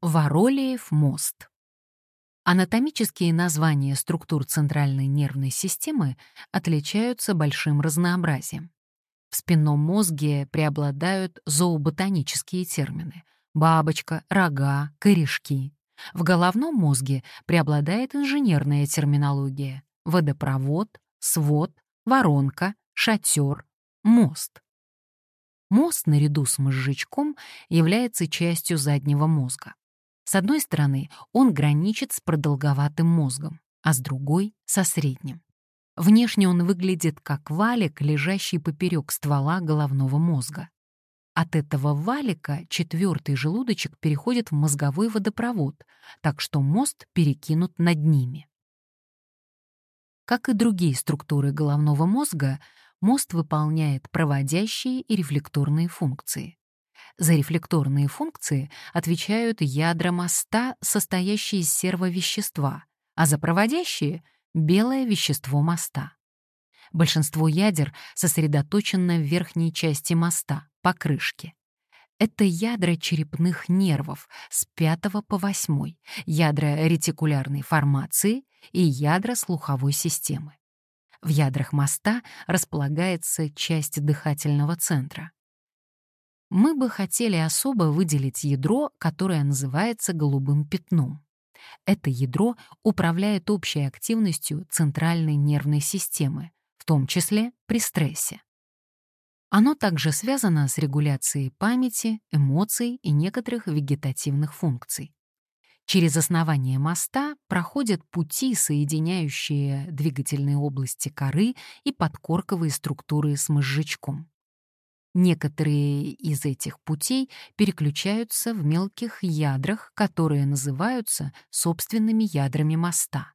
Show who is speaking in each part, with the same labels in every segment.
Speaker 1: Воролиев мост. Анатомические названия структур центральной нервной системы отличаются большим разнообразием. В спинном мозге преобладают зооботанические термины — бабочка, рога, корешки. В головном мозге преобладает инженерная терминология — водопровод, свод, воронка, шатер, мост. Мост наряду с мозжечком является частью заднего мозга. С одной стороны, он граничит с продолговатым мозгом, а с другой — со средним. Внешне он выглядит как валик, лежащий поперек ствола головного мозга. От этого валика четвертый желудочек переходит в мозговой водопровод, так что мост перекинут над ними. Как и другие структуры головного мозга, мост выполняет проводящие и рефлекторные функции. За рефлекторные функции отвечают ядра моста, состоящие из сервовещества, а за проводящие — белое вещество моста. Большинство ядер сосредоточено в верхней части моста, по крышке. Это ядра черепных нервов с 5 по 8, ядра ретикулярной формации и ядра слуховой системы. В ядрах моста располагается часть дыхательного центра мы бы хотели особо выделить ядро, которое называется голубым пятном. Это ядро управляет общей активностью центральной нервной системы, в том числе при стрессе. Оно также связано с регуляцией памяти, эмоций и некоторых вегетативных функций. Через основание моста проходят пути, соединяющие двигательные области коры и подкорковые структуры с мозжечком. Некоторые из этих путей переключаются в мелких ядрах, которые называются собственными ядрами моста.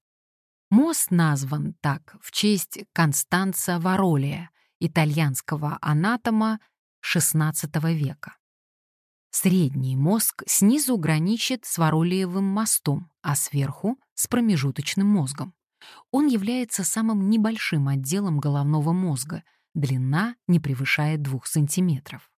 Speaker 1: Мост назван так в честь Констанца Варолия, итальянского анатома XVI века. Средний мозг снизу граничит с Варолиевым мостом, а сверху — с промежуточным мозгом. Он является самым небольшим отделом головного мозга — длина не превышает 2 сантиметров.